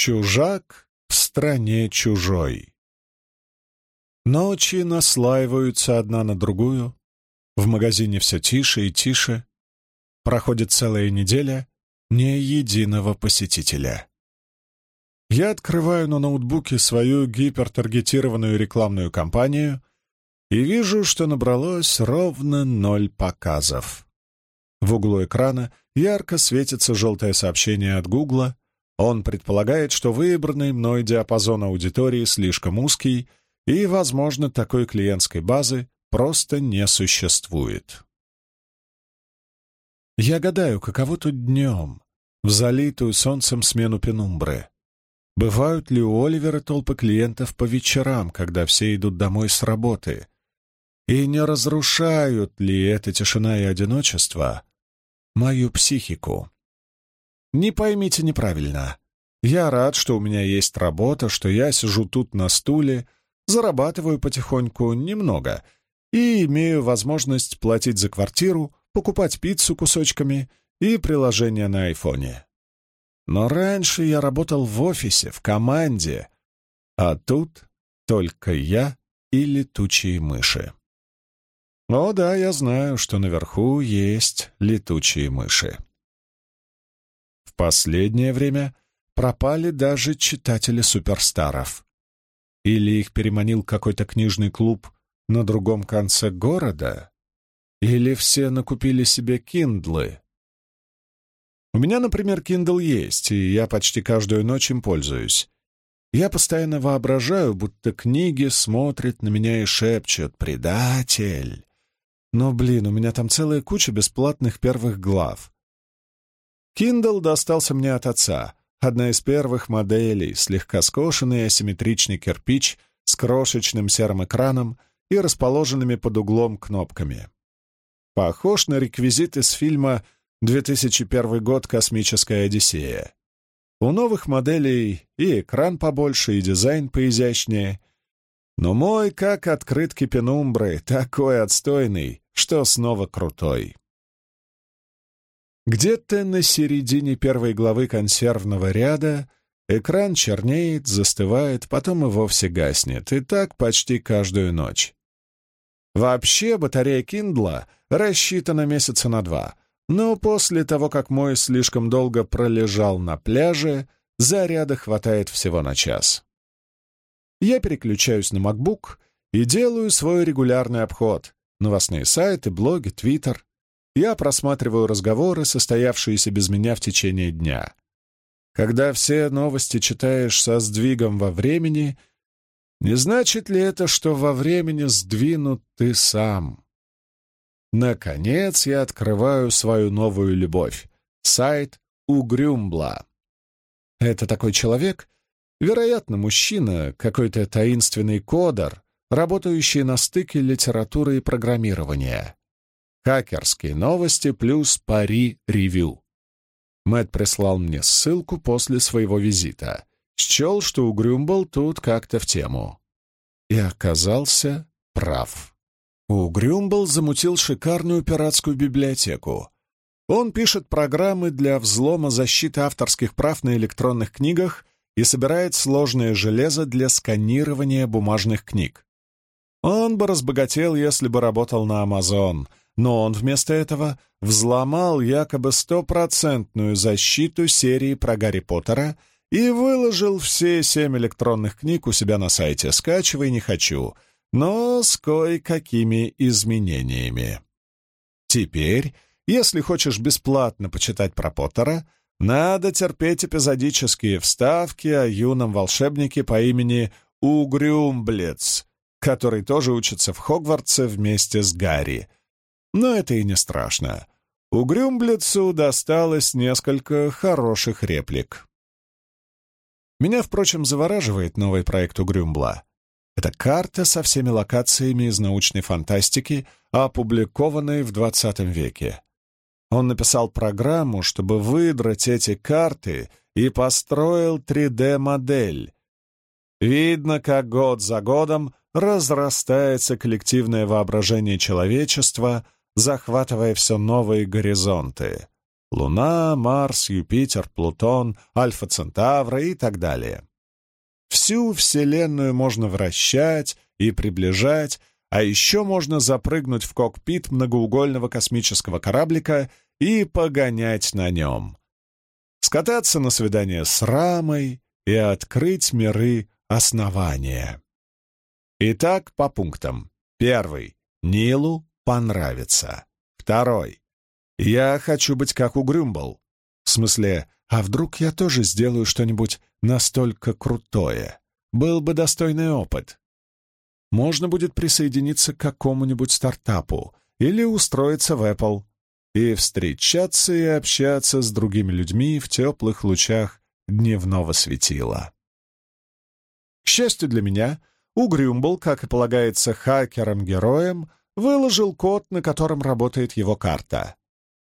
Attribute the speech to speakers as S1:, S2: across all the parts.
S1: Чужак в стране чужой. Ночи наслаиваются одна на другую. В магазине все тише и тише. Проходит целая неделя, ни единого посетителя. Я открываю на ноутбуке свою гипертаргетированную рекламную кампанию и вижу, что набралось ровно ноль показов. В углу экрана ярко светится желтое сообщение от Гугла. Он предполагает, что выбранный мной диапазон аудитории слишком узкий, и, возможно, такой клиентской базы просто не существует. Я гадаю, каково тут днем, в залитую солнцем смену пенумбры. Бывают ли у Оливера толпы клиентов по вечерам, когда все идут домой с работы? И не разрушают ли эта тишина и одиночество мою психику? Не поймите неправильно. Я рад, что у меня есть работа, что я сижу тут на стуле, зарабатываю потихоньку немного и имею возможность платить за квартиру, покупать пиццу кусочками и приложение на айфоне. Но раньше я работал в офисе, в команде, а тут только я и летучие мыши. О да, я знаю, что наверху есть летучие мыши. Последнее время пропали даже читатели суперстаров. Или их переманил какой-то книжный клуб на другом конце города? Или все накупили себе киндлы? У меня, например, Kindle есть, и я почти каждую ночь им пользуюсь. Я постоянно воображаю, будто книги смотрят на меня и шепчут «Предатель!». Но, блин, у меня там целая куча бесплатных первых глав. Kindle достался мне от отца, Одна из первых моделей, слегка скошенный асимметричный кирпич с крошечным серым экраном и расположенными под углом кнопками. Похож на реквизит из фильма 2001 год «Космическая Одиссея». У новых моделей и экран побольше, и дизайн поизящнее. Но мой, как открытки пенумбры, такой отстойный, что снова крутой. Где-то на середине первой главы консервного ряда экран чернеет, застывает, потом и вовсе гаснет, и так почти каждую ночь. Вообще батарея Киндла рассчитана месяца на два, но после того, как мой слишком долго пролежал на пляже, заряда хватает всего на час. Я переключаюсь на MacBook и делаю свой регулярный обход. Новостные сайты, блоги, Твиттер. Я просматриваю разговоры, состоявшиеся без меня в течение дня. Когда все новости читаешь со сдвигом во времени, не значит ли это, что во времени сдвинут ты сам? Наконец я открываю свою новую любовь — сайт Угрюмбла. Это такой человек, вероятно, мужчина, какой-то таинственный кодер, работающий на стыке литературы и программирования. Хакерские новости плюс пари ревю. Мэтт прислал мне ссылку после своего визита. Счел, что Угрюмбл тут как-то в тему. И оказался прав. Угрюмбл замутил шикарную пиратскую библиотеку. Он пишет программы для взлома защиты авторских прав на электронных книгах и собирает сложное железо для сканирования бумажных книг. Он бы разбогател, если бы работал на Amazon, но он вместо этого взломал якобы стопроцентную защиту серии про Гарри Поттера и выложил все семь электронных книг у себя на сайте. Скачивай не хочу, но с кое-какими изменениями. Теперь, если хочешь бесплатно почитать про Поттера, надо терпеть эпизодические вставки о юном волшебнике по имени Угрюмблец, который тоже учится в Хогвартсе вместе с Гарри — но это и не страшно. У Грюмблицу досталось несколько хороших реплик. Меня, впрочем, завораживает новый проект у Грюмбла. Это карта со всеми локациями из научной фантастики, опубликованной в XX веке. Он написал программу, чтобы выдрать эти карты, и построил 3D-модель. Видно, как год за годом разрастается коллективное воображение человечества — захватывая все новые горизонты. Луна, Марс, Юпитер, Плутон, Альфа Центавра и так далее. Всю Вселенную можно вращать и приближать, а еще можно запрыгнуть в кокпит многоугольного космического кораблика и погонять на нем. Скататься на свидание с Рамой и открыть миры основания. Итак, по пунктам. Первый. Нилу понравится. Второй. Я хочу быть как у Грюмбл. В смысле, а вдруг я тоже сделаю что-нибудь настолько крутое? Был бы достойный опыт. Можно будет присоединиться к какому-нибудь стартапу или устроиться в Apple и встречаться и общаться с другими людьми в теплых лучах дневного светила. К счастью для меня, Угрюмбл, как и полагается хакерам-героям, выложил код, на котором работает его карта.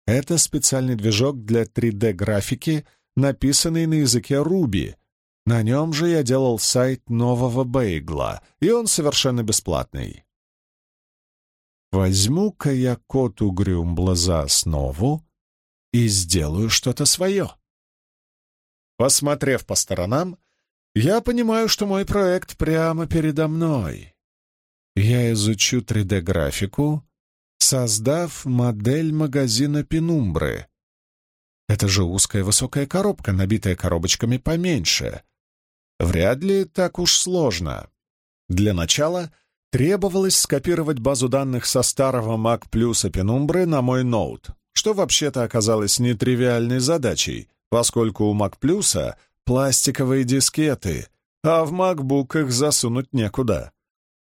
S1: Это специальный движок для 3D-графики, написанный на языке Ruby. На нем же я делал сайт нового Бейгла, и он совершенно бесплатный. Возьму-ка я код Угрюмбла за основу и сделаю что-то свое. Посмотрев по сторонам, я понимаю, что мой проект прямо передо мной. Я изучу 3D-графику, создав модель магазина Пенумбры. Это же узкая высокая коробка, набитая коробочками поменьше. Вряд ли так уж сложно. Для начала требовалось скопировать базу данных со старого Mac Plus Penumbra на мой ноут, что вообще-то оказалось нетривиальной задачей, поскольку у Mac Plus пластиковые дискеты, а в MacBook их засунуть некуда.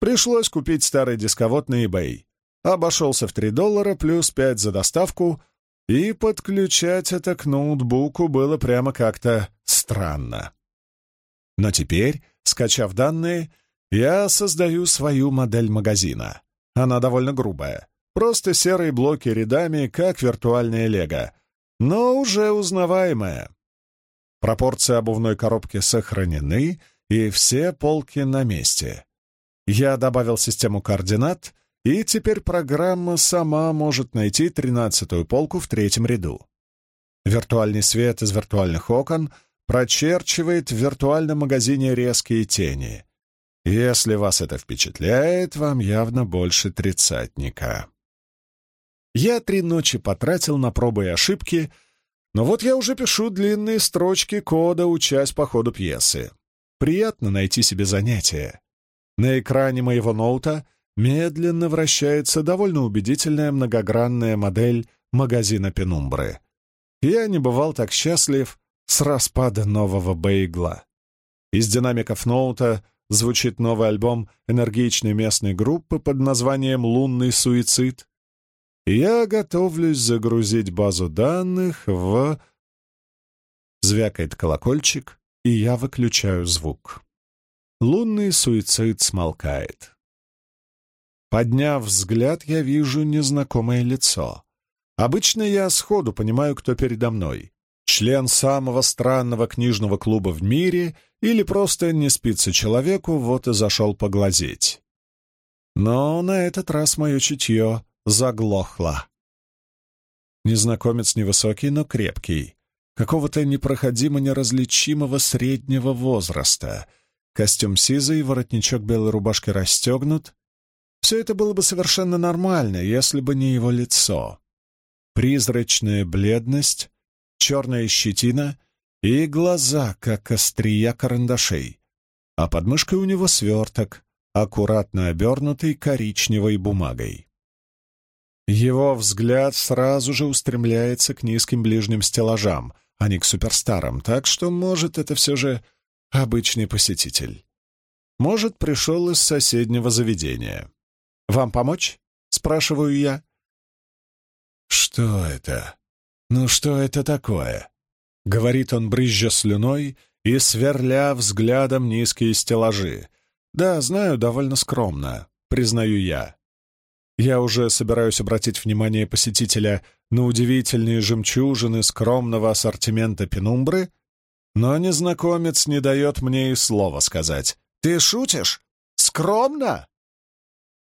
S1: Пришлось купить старый дисковод на eBay. Обошелся в 3 доллара плюс 5 за доставку, и подключать это к ноутбуку было прямо как-то странно. Но теперь, скачав данные, я создаю свою модель магазина. Она довольно грубая. Просто серые блоки рядами, как виртуальное лего, но уже узнаваемая. Пропорции обувной коробки сохранены, и все полки на месте. Я добавил систему координат, и теперь программа сама может найти тринадцатую полку в третьем ряду. Виртуальный свет из виртуальных окон прочерчивает в виртуальном магазине резкие тени. Если вас это впечатляет, вам явно больше тридцатника. Я три ночи потратил на пробы и ошибки — но вот я уже пишу длинные строчки кода, учась по ходу пьесы. Приятно найти себе занятие. На экране моего ноута медленно вращается довольно убедительная многогранная модель магазина Пенумбры. Я не бывал так счастлив с распада нового бейгла. Из динамиков ноута звучит новый альбом энергичной местной группы под названием «Лунный суицид», я готовлюсь загрузить базу данных в... Звякает колокольчик, и я выключаю звук. Лунный суицид смолкает. Подняв взгляд, я вижу незнакомое лицо. Обычно я сходу понимаю, кто передо мной. Член самого странного книжного клуба в мире или просто не спится человеку, вот и зашел поглазеть. Но на этот раз мое чутье заглохла. Незнакомец невысокий, но крепкий, какого-то непроходимо неразличимого среднего возраста. Костюм сизый, воротничок белой рубашки расстегнут. Все это было бы совершенно нормально, если бы не его лицо. Призрачная бледность, черная щетина и глаза, как острия карандашей. А под мышкой у него сверток, аккуратно обернутый коричневой бумагой. Его взгляд сразу же устремляется к низким ближним стеллажам, а не к суперстарам, так что, может, это все же обычный посетитель. Может, пришел из соседнего заведения. «Вам помочь?» — спрашиваю я. «Что это? Ну что это такое?» — говорит он, брызжа слюной и сверля взглядом низкие стеллажи. «Да, знаю, довольно скромно, признаю я. Я уже собираюсь обратить внимание посетителя на удивительные жемчужины скромного ассортимента пенумбры, но незнакомец не дает мне и слова сказать. «Ты шутишь? Скромно?»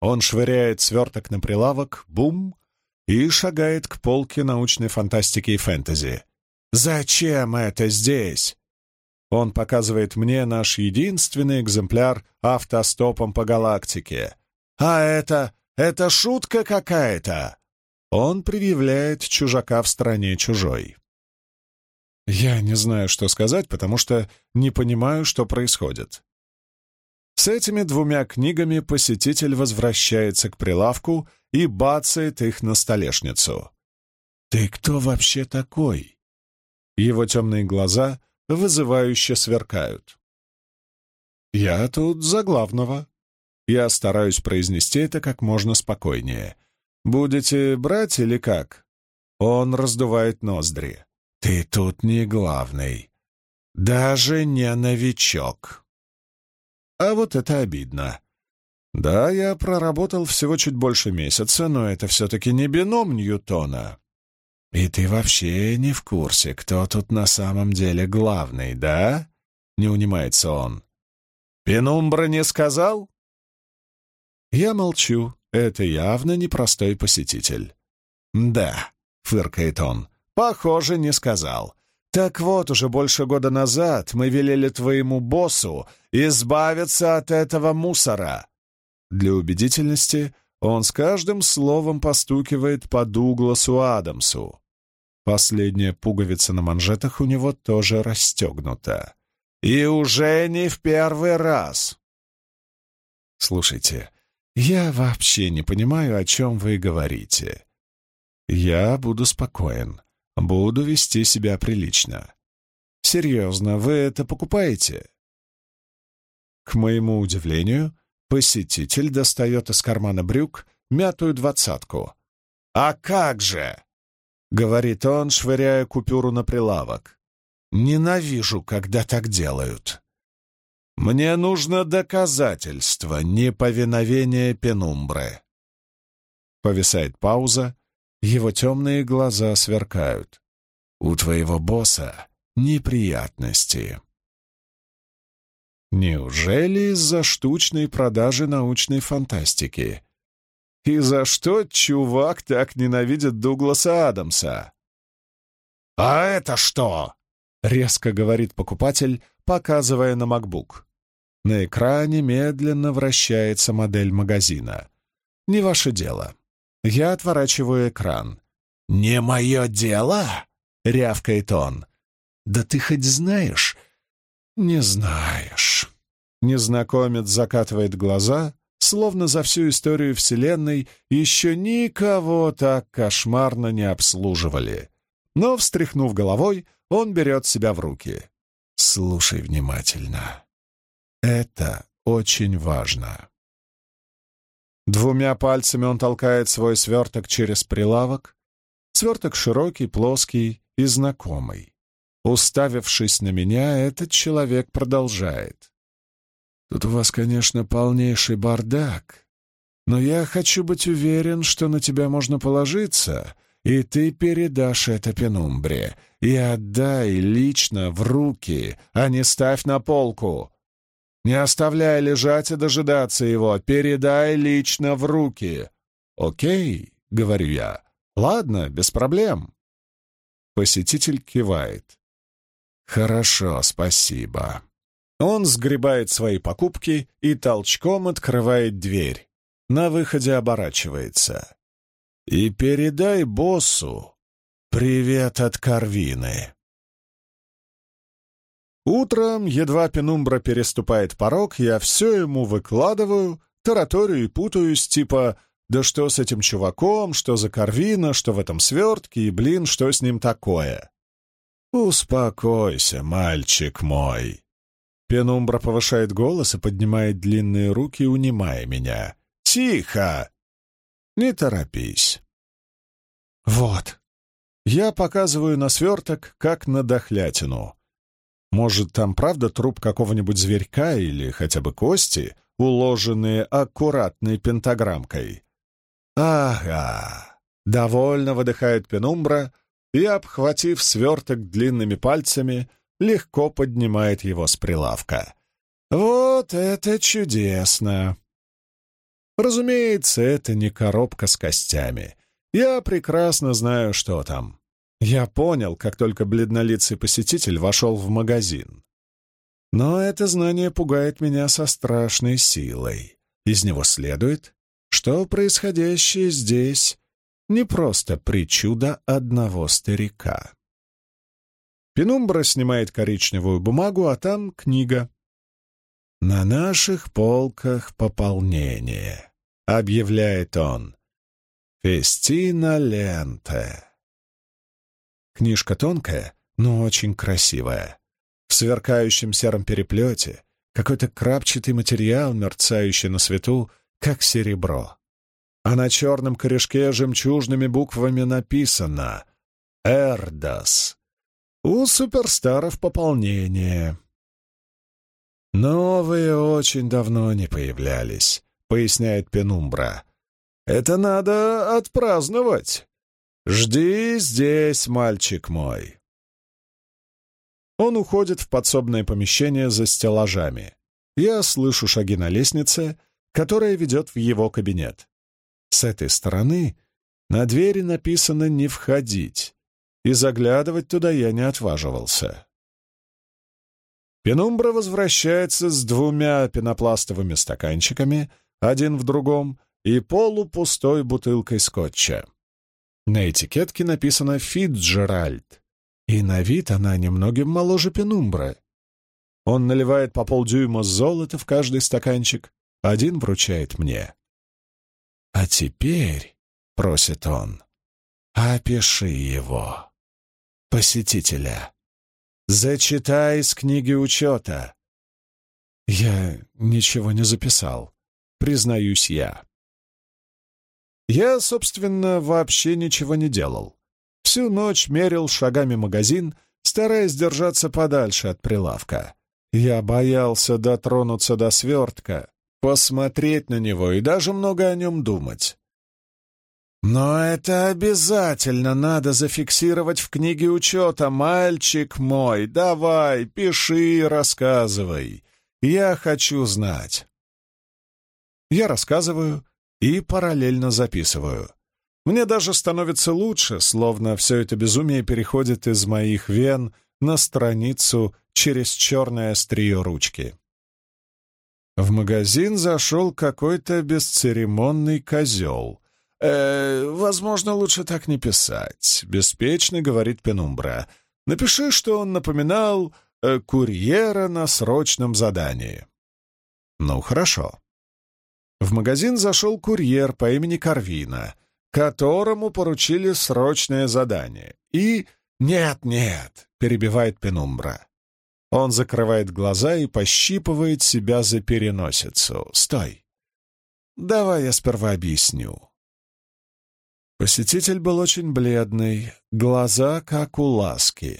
S1: Он швыряет сверток на прилавок, бум, и шагает к полке научной фантастики и фэнтези. «Зачем это здесь?» Он показывает мне наш единственный экземпляр автостопом по галактике. «А это... это шутка какая-то!» Он предъявляет чужака в стране чужой. Я не знаю, что сказать, потому что не понимаю, что происходит. С этими двумя книгами посетитель возвращается к прилавку и бацает их на столешницу. «Ты кто вообще такой?» Его темные глаза вызывающе сверкают. «Я тут за главного». Я стараюсь произнести это как можно спокойнее. «Будете брать или как?» Он раздувает ноздри. «Ты тут не главный. Даже не новичок». А вот это обидно. Да, я проработал всего чуть больше месяца, но это все-таки не бином Ньютона. И ты вообще не в курсе, кто тут на самом деле главный, да? Не унимается он. Пенумбра не сказал? Я молчу. Это явно непростой посетитель. Да, фыркает он. Похоже, не сказал. Так вот, уже больше года назад мы велели твоему боссу избавиться от этого мусора. Для убедительности он с каждым словом постукивает по Дугласу Адамсу. Последняя пуговица на манжетах у него тоже расстегнута. И уже не в первый раз. Слушайте, я вообще не понимаю, о чем вы говорите. Я буду спокоен, буду вести себя прилично. Серьезно, вы это покупаете? К моему удивлению, Посетитель достает из кармана брюк мятую двадцатку. «А как же!» — говорит он, швыряя купюру на прилавок. «Ненавижу, когда так делают. Мне нужно доказательство неповиновения пенумбры». Повисает пауза, его темные глаза сверкают. «У твоего босса неприятности». Неужели из-за штучной продажи научной фантастики? И за что чувак так ненавидит Дугласа Адамса? «А это что?» — резко говорит покупатель, показывая на MacBook. На экране медленно вращается модель магазина. «Не ваше дело». Я отворачиваю экран. «Не мое дело?» — рявкает он. «Да ты хоть знаешь, «Не знаешь». Незнакомец закатывает глаза, словно за всю историю Вселенной еще никого так кошмарно не обслуживали. Но, встряхнув головой, он берет себя в руки. «Слушай внимательно. Это очень важно». Двумя пальцами он толкает свой сверток через прилавок. Сверток широкий, плоский и знакомый. Уставившись на меня, этот человек продолжает. «Тут у вас, конечно, полнейший бардак, но я хочу быть уверен, что на тебя можно положиться, и ты передашь это пенумбре, и отдай лично в руки, а не ставь на полку. Не оставляй лежать и дожидаться его, передай лично в руки. Окей, — говорю я, — ладно, без проблем». Посетитель кивает. «Хорошо, спасибо». Он сгребает свои покупки и толчком открывает дверь. На выходе оборачивается. «И передай боссу привет от Карвины». Утром, едва Пенумбра переступает порог, я все ему выкладываю, тараторию и путаюсь, типа «Да что с этим чуваком? Что за Карвина? Что в этом свертке? И, блин, что с ним такое?» «Успокойся, мальчик мой!» Пенумбра повышает голос и поднимает длинные руки, унимая меня. «Тихо! Не торопись!» «Вот!» Я показываю на сверток, как на дохлятину. Может, там правда труп какого-нибудь зверька или хотя бы кости, уложенные аккуратной пентаграммкой? «Ага!» — довольно выдыхает Пенумбра, и, обхватив сверток длинными пальцами, легко поднимает его с прилавка. «Вот это чудесно!» Разумеется, это не коробка с костями. Я прекрасно знаю, что там. Я понял, как только бледнолицый посетитель вошел в магазин. Но это знание пугает меня со страшной силой. Из него следует, что происходящее здесь не просто причуда одного старика. Пенумбра снимает коричневую бумагу, а там книга. «На наших полках пополнение», — объявляет он. «Фестина ленте». Книжка тонкая, но очень красивая. В сверкающем сером переплете какой-то крапчатый материал, мерцающий на свету, как серебро. А на черном корешке жемчужными буквами написано «Эрдас». У суперстаров пополнение. «Новые очень давно не появлялись», — поясняет Пенумбра. «Это надо отпраздновать. Жди здесь, мальчик мой». Он уходит в подсобное помещение за стеллажами. Я слышу шаги на лестнице, которая ведет в его кабинет. С этой стороны на двери написано «Не входить», и заглядывать туда я не отваживался. Пенумбра возвращается с двумя пенопластовыми стаканчиками, один в другом, и полупустой бутылкой скотча. На этикетке написано «Фитджеральд», и на вид она немногим моложе Пенумбры. Он наливает по полдюйма золота в каждый стаканчик, один вручает мне. «А теперь», — просит он, — «опиши его, посетителя». Зачитай из книги учета. Я ничего не записал, признаюсь я. Я, собственно, вообще ничего не делал. Всю ночь мерил шагами магазин, стараясь держаться подальше от прилавка. Я боялся дотронуться до свертка, посмотреть на него и даже много о нем думать. «Но это обязательно надо зафиксировать в книге учета, мальчик мой. Давай, пиши, рассказывай. Я хочу знать». Я рассказываю и параллельно записываю. Мне даже становится лучше, словно все это безумие переходит из моих вен на страницу через черное острие ручки. В магазин зашел какой-то бесцеремонный козел — «Э, «Возможно, лучше так не писать», — беспечно говорит Пенумбра. «Напиши, что он напоминал э, курьера на срочном задании». «Ну, хорошо». В магазин зашел курьер по имени Карвина, которому поручили срочное задание. И «Нет, нет», — перебивает Пенумбра. Он закрывает глаза и пощипывает себя за переносицу. «Стой! Давай я сперва объясню. Посетитель был очень бледный, глаза как у ласки.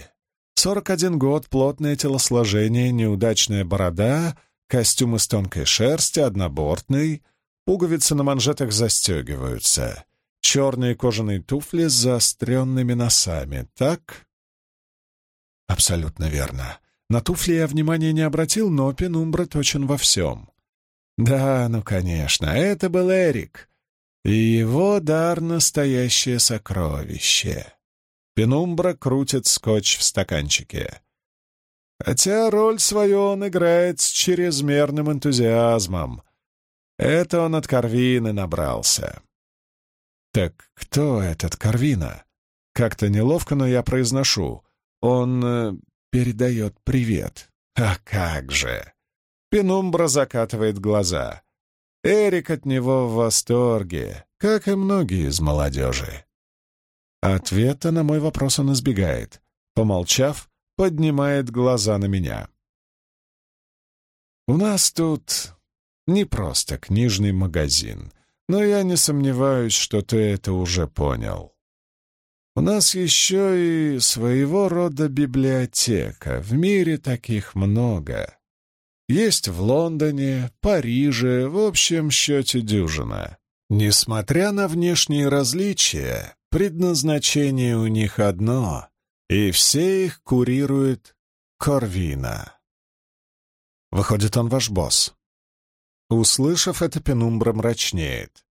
S1: Сорок один год, плотное телосложение, неудачная борода, костюм из тонкой шерсти, однобортный, пуговицы на манжетах застегиваются, черные кожаные туфли с заостренными носами, так? Абсолютно верно. На туфли я внимания не обратил, но Пенумбра точен во всем. Да, ну конечно, это был Эрик, и его дар — настоящее сокровище. Пенумбра крутит скотч в стаканчике. Хотя роль свою он играет с чрезмерным энтузиазмом. Это он от Карвины набрался. Так кто этот Карвина? Как-то неловко, но я произношу. Он э, передает привет. А как же! Пенумбра закатывает глаза. Эрик от него в восторге, как и многие из молодежи. Ответа на мой вопрос он избегает. Помолчав, поднимает глаза на меня. «У нас тут не просто книжный магазин, но я не сомневаюсь, что ты это уже понял. У нас еще и своего рода библиотека, в мире таких много. Есть в Лондоне, Париже, в общем счете дюжина. Несмотря на внешние различия, предназначение у них одно, и все их курирует Корвина. Выходит, он ваш босс. Услышав это, Пенумбра мрачнеет.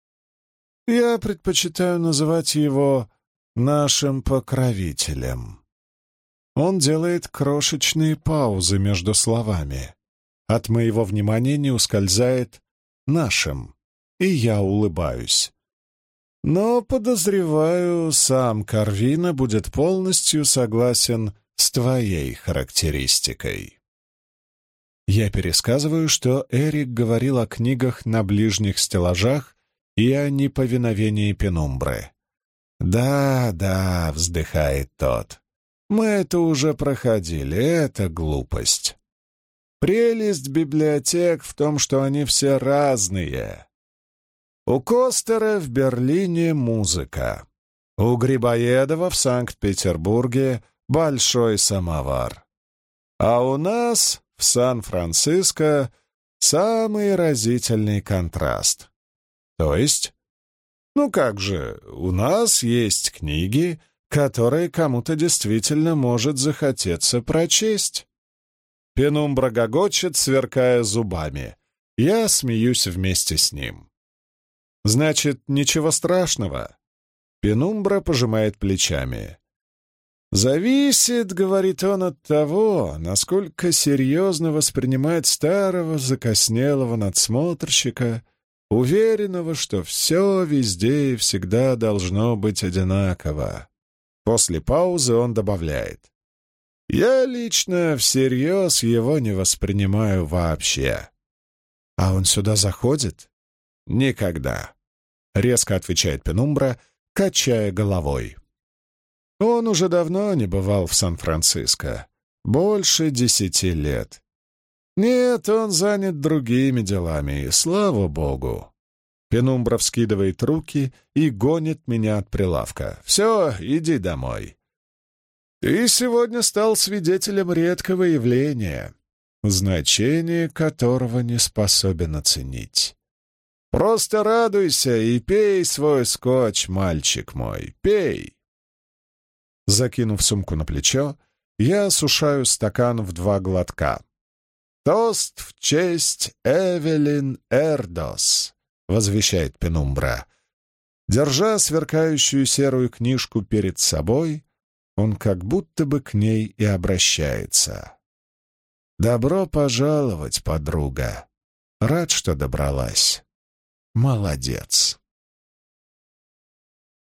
S1: Я предпочитаю называть его нашим покровителем. Он делает крошечные паузы между словами. От моего внимания не ускользает «нашим», и я улыбаюсь. Но, подозреваю, сам Карвина будет полностью согласен с твоей характеристикой. Я пересказываю, что Эрик говорил о книгах на ближних стеллажах и о неповиновении Пенумбры. «Да, да», — вздыхает тот, — «мы это уже проходили, это глупость. Прелесть библиотек в том, что они все разные. У Костера в Берлине музыка. У Грибоедова в Санкт-Петербурге большой самовар. А у нас в Сан-Франциско самый разительный контраст. То есть, ну как же, у нас есть книги, которые кому-то действительно может захотеться прочесть. Пенумбра гогочет, сверкая зубами. Я смеюсь вместе с ним. Значит, ничего страшного. Пенумбра пожимает плечами. «Зависит, — говорит он, — от того, насколько серьезно воспринимает старого закоснелого надсмотрщика, уверенного, что все везде и всегда должно быть одинаково». После паузы он добавляет. «Я лично всерьез его не воспринимаю вообще». «А он сюда заходит?» «Никогда», — резко отвечает Пенумбра, качая головой. Он уже давно не бывал в Сан-Франциско. Больше десяти лет. Нет, он занят другими делами, и слава богу. Пенумбра вскидывает руки и гонит меня от прилавка. «Все, иди домой». «Ты сегодня стал свидетелем редкого явления, значение которого не способен оценить. Просто радуйся и пей свой скотч, мальчик мой, пей!» Закинув сумку на плечо, я осушаю стакан в два глотка. «Тост в честь Эвелин Эрдос», — возвещает Пенумбра. Держа сверкающую серую книжку перед собой, он как будто бы к ней и обращается. «Добро пожаловать, подруга. Рад, что добралась». Молодец.